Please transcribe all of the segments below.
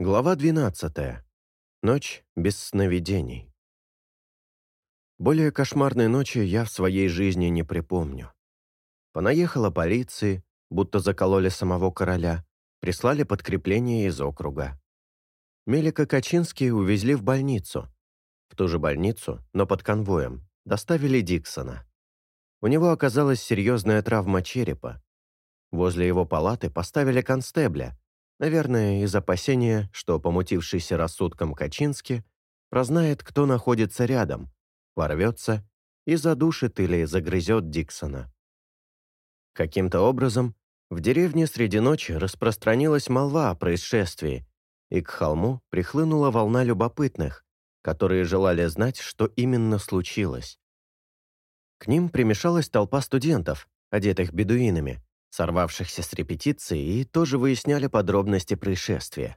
Глава 12. Ночь без сновидений. Более кошмарной ночи я в своей жизни не припомню. Понаехала полиции, будто закололи самого короля, прислали подкрепление из округа. Мелика Качинский увезли в больницу. В ту же больницу, но под конвоем, доставили Диксона. У него оказалась серьезная травма черепа. Возле его палаты поставили констебля — Наверное, из опасения, что помутившийся рассудком Качински прознает, кто находится рядом, ворвется и задушит или загрызет Диксона. Каким-то образом в деревне среди ночи распространилась молва о происшествии, и к холму прихлынула волна любопытных, которые желали знать, что именно случилось. К ним примешалась толпа студентов, одетых бедуинами, сорвавшихся с репетиции, и тоже выясняли подробности происшествия.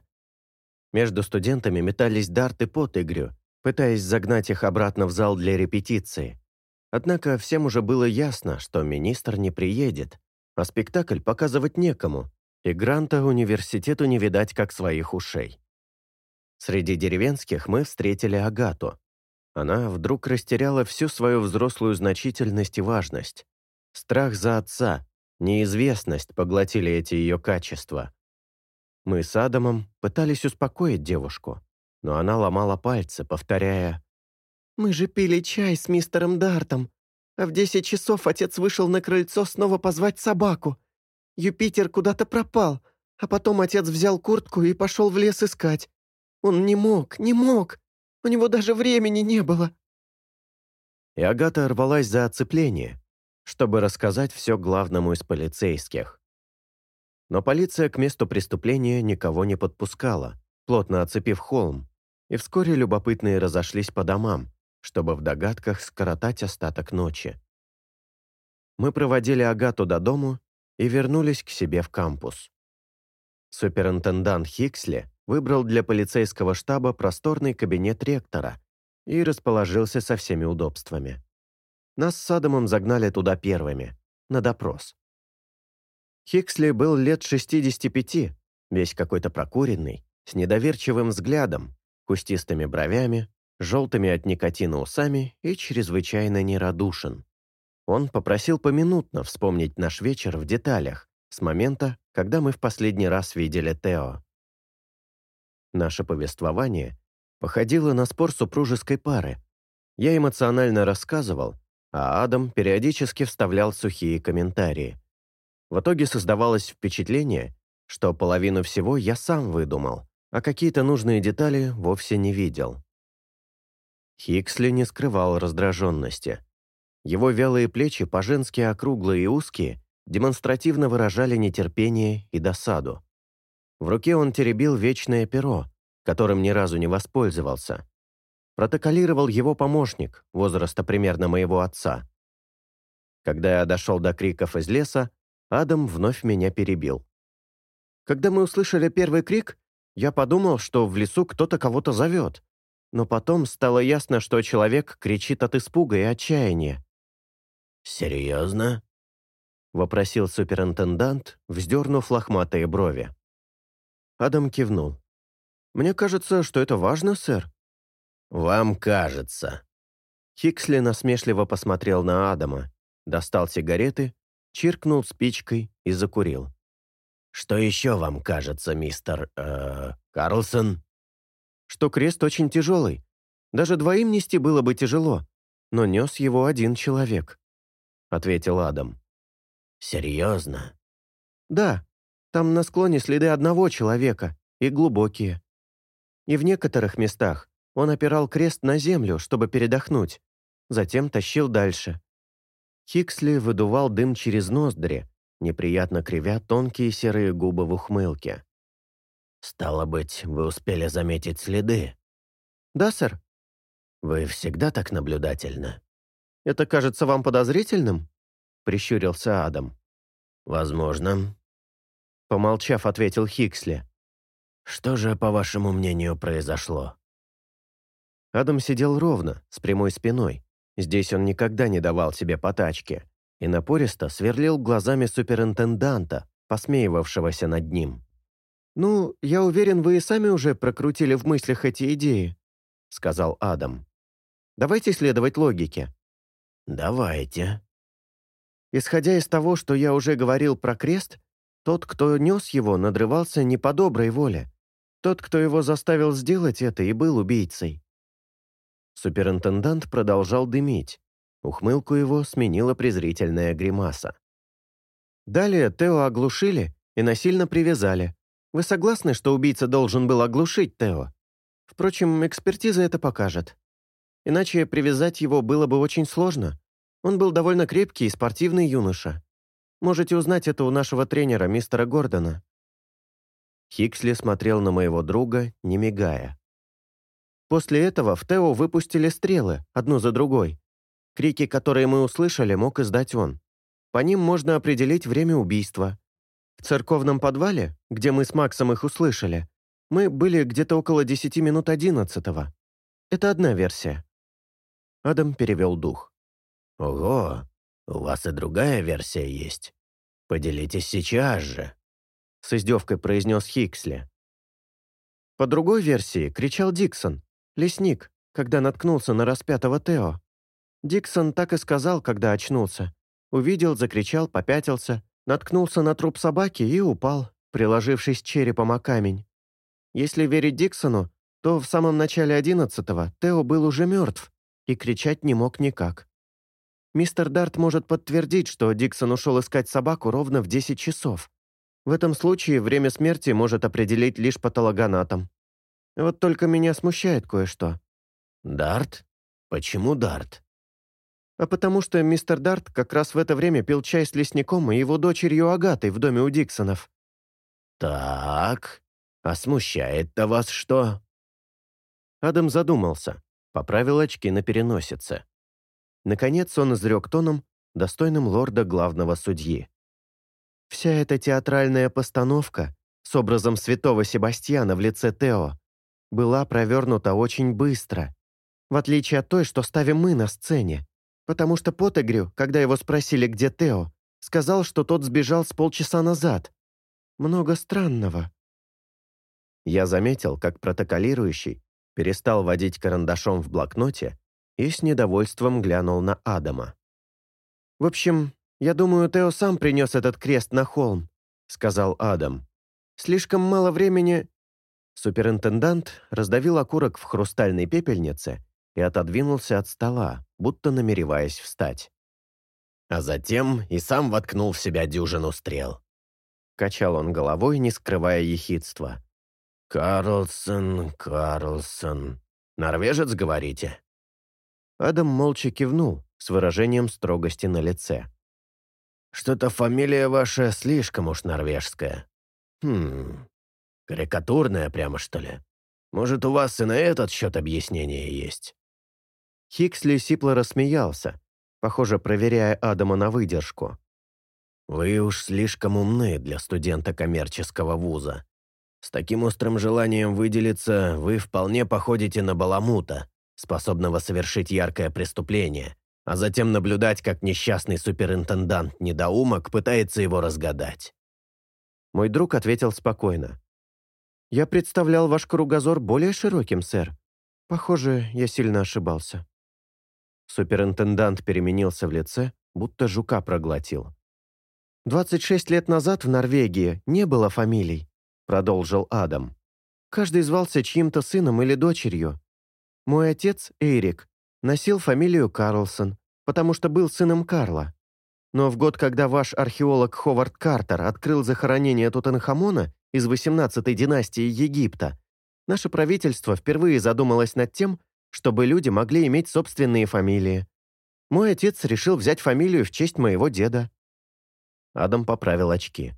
Между студентами метались Дарт и Пот Игрю, пытаясь загнать их обратно в зал для репетиции. Однако всем уже было ясно, что министр не приедет, а спектакль показывать некому, и гранта университету не видать как своих ушей. Среди деревенских мы встретили Агату. Она вдруг растеряла всю свою взрослую значительность и важность. Страх за отца, Неизвестность поглотили эти ее качества. Мы с Адамом пытались успокоить девушку, но она ломала пальцы, повторяя «Мы же пили чай с мистером Дартом, а в десять часов отец вышел на крыльцо снова позвать собаку. Юпитер куда-то пропал, а потом отец взял куртку и пошел в лес искать. Он не мог, не мог, у него даже времени не было». И Агата рвалась за оцепление, чтобы рассказать все главному из полицейских. Но полиция к месту преступления никого не подпускала, плотно оцепив холм, и вскоре любопытные разошлись по домам, чтобы в догадках скоротать остаток ночи. Мы проводили Агату до дому и вернулись к себе в кампус. Суперинтендант Хиксли выбрал для полицейского штаба просторный кабинет ректора и расположился со всеми удобствами. Нас с Адамом загнали туда первыми, на допрос. Хиксли был лет 65, весь какой-то прокуренный, с недоверчивым взглядом, кустистыми бровями, желтыми от никотина усами и чрезвычайно нерадушен. Он попросил поминутно вспомнить наш вечер в деталях, с момента, когда мы в последний раз видели Тео. Наше повествование походило на спор супружеской пары. Я эмоционально рассказывал, а Адам периодически вставлял сухие комментарии. В итоге создавалось впечатление, что половину всего я сам выдумал, а какие-то нужные детали вовсе не видел. Хиксли не скрывал раздраженности. Его вялые плечи, по-женски округлые и узкие, демонстративно выражали нетерпение и досаду. В руке он теребил вечное перо, которым ни разу не воспользовался, Протоколировал его помощник, возраста примерно моего отца. Когда я дошел до криков из леса, Адам вновь меня перебил. Когда мы услышали первый крик, я подумал, что в лесу кто-то кого-то зовет. Но потом стало ясно, что человек кричит от испуга и отчаяния. «Серьезно?» — вопросил суперинтендант, вздернув лохматые брови. Адам кивнул. «Мне кажется, что это важно, сэр. «Вам кажется». Хиксли насмешливо посмотрел на Адама, достал сигареты, чиркнул спичкой и закурил. «Что еще вам кажется, мистер... Э, Карлсон?» «Что крест очень тяжелый. Даже двоим нести было бы тяжело, но нес его один человек», — ответил Адам. «Серьезно?» «Да, там на склоне следы одного человека, и глубокие. И в некоторых местах он опирал крест на землю, чтобы передохнуть, затем тащил дальше. Хиксли выдувал дым через ноздри, неприятно кривя тонкие серые губы в ухмылке. «Стало быть, вы успели заметить следы?» «Да, сэр». «Вы всегда так наблюдательны?» «Это кажется вам подозрительным?» — прищурился Адам. «Возможно». Помолчав, ответил Хиксли. «Что же, по вашему мнению, произошло?» Адам сидел ровно, с прямой спиной. Здесь он никогда не давал себе потачки. И напористо сверлил глазами суперинтенданта, посмеивавшегося над ним. «Ну, я уверен, вы и сами уже прокрутили в мыслях эти идеи», — сказал Адам. «Давайте следовать логике». «Давайте». Исходя из того, что я уже говорил про крест, тот, кто нес его, надрывался не по доброй воле. Тот, кто его заставил сделать это, и был убийцей. Суперинтендант продолжал дымить. Ухмылку его сменила презрительная гримаса. Далее Тео оглушили и насильно привязали. Вы согласны, что убийца должен был оглушить Тео? Впрочем, экспертиза это покажет. Иначе привязать его было бы очень сложно. Он был довольно крепкий и спортивный юноша. Можете узнать это у нашего тренера, мистера Гордона». Хиксли смотрел на моего друга, не мигая. После этого в Тео выпустили стрелы, одну за другой. Крики, которые мы услышали, мог издать он. По ним можно определить время убийства. В церковном подвале, где мы с Максом их услышали, мы были где-то около 10 минут одиннадцатого. Это одна версия. Адам перевел дух. «Ого, у вас и другая версия есть. Поделитесь сейчас же», — с издевкой произнес Хиксли. По другой версии кричал Диксон, лесник, когда наткнулся на распятого Тео. Диксон так и сказал, когда очнулся. Увидел, закричал, попятился, наткнулся на труп собаки и упал, приложившись черепом о камень. Если верить Диксону, то в самом начале одиннадцатого Тео был уже мертв и кричать не мог никак. Мистер Дарт может подтвердить, что Диксон ушел искать собаку ровно в 10 часов. В этом случае время смерти может определить лишь патологоанатом. Вот только меня смущает кое-что. «Дарт? Почему Дарт?» А потому что мистер Дарт как раз в это время пил чай с лесником и его дочерью Агатой в доме у Диксонов. «Так, а смущает-то вас что?» Адам задумался, поправил очки на переносице. Наконец он изрек тоном, достойным лорда главного судьи. «Вся эта театральная постановка с образом святого Себастьяна в лице Тео была провернута очень быстро, в отличие от той, что ставим мы на сцене, потому что Потегрю, когда его спросили, где Тео, сказал, что тот сбежал с полчаса назад. Много странного». Я заметил, как протоколирующий перестал водить карандашом в блокноте и с недовольством глянул на Адама. «В общем, я думаю, Тео сам принес этот крест на холм», — сказал Адам. «Слишком мало времени...» Суперинтендант раздавил окурок в хрустальной пепельнице и отодвинулся от стола, будто намереваясь встать. А затем и сам воткнул в себя дюжину стрел. Качал он головой, не скрывая ехидства. «Карлсон, Карлсон. Норвежец, говорите?» Адам молча кивнул с выражением строгости на лице. «Что-то фамилия ваша слишком уж норвежская. Хм, карикатурная прямо, что ли? Может, у вас и на этот счет объяснение есть?» Хиксли сипло рассмеялся, похоже, проверяя Адама на выдержку. «Вы уж слишком умны для студента коммерческого вуза. С таким острым желанием выделиться вы вполне походите на баламута, способного совершить яркое преступление, а затем наблюдать, как несчастный суперинтендант-недоумок пытается его разгадать. Мой друг ответил спокойно. «Я представлял ваш кругозор более широким, сэр. Похоже, я сильно ошибался». Суперинтендант переменился в лице, будто жука проглотил. «26 лет назад в Норвегии не было фамилий», — продолжил Адам. «Каждый звался чьим-то сыном или дочерью. Мой отец, Эрик, носил фамилию Карлсон, потому что был сыном Карла. Но в год, когда ваш археолог Ховард Картер открыл захоронение Тутанхамона из 18-й династии Египта, наше правительство впервые задумалось над тем, чтобы люди могли иметь собственные фамилии. Мой отец решил взять фамилию в честь моего деда. Адам поправил очки.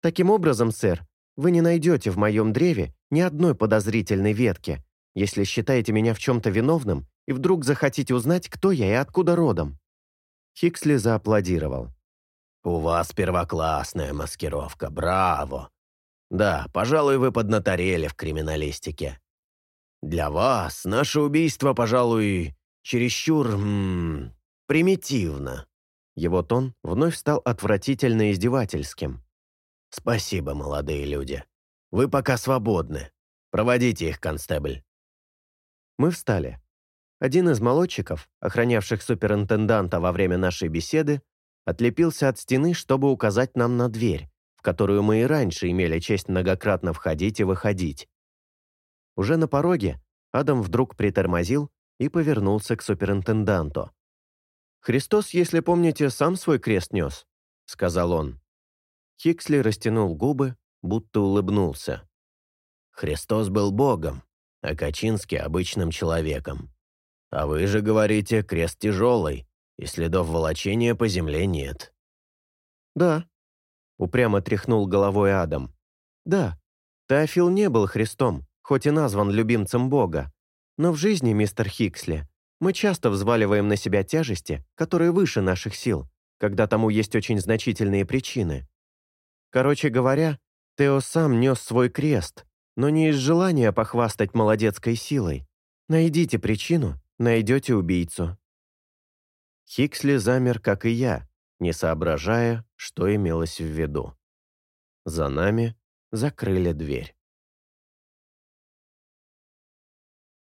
Таким образом, сэр, вы не найдете в моем древе ни одной подозрительной ветки, если считаете меня в чем-то виновным и вдруг захотите узнать, кто я и откуда родом». Хиксли зааплодировал. «У вас первоклассная маскировка, браво! Да, пожалуй, вы поднаторели в криминалистике. Для вас наше убийство, пожалуй, чересчур... М -м, примитивно». Его тон вновь стал отвратительно издевательским. «Спасибо, молодые люди. Вы пока свободны. Проводите их, констебль». Мы встали. Один из молодчиков, охранявших суперинтенданта во время нашей беседы, отлепился от стены, чтобы указать нам на дверь, в которую мы и раньше имели честь многократно входить и выходить. Уже на пороге Адам вдруг притормозил и повернулся к суперинтенданту. «Христос, если помните, сам свой крест нес», — сказал он. Хиксли растянул губы, будто улыбнулся. «Христос был Богом, а Качинский — обычным человеком. А вы же говорите, крест тяжелый, и следов волочения по земле нет». «Да», — упрямо тряхнул головой Адам. «Да, Теофил не был Христом, хоть и назван любимцем Бога. Но в жизни, мистер Хиксли, мы часто взваливаем на себя тяжести, которые выше наших сил, когда тому есть очень значительные причины. Короче говоря, Тео сам нес свой крест, но не из желания похвастать молодецкой силой. Найдите причину, найдете убийцу. Хиксли замер, как и я, не соображая, что имелось в виду. За нами закрыли дверь.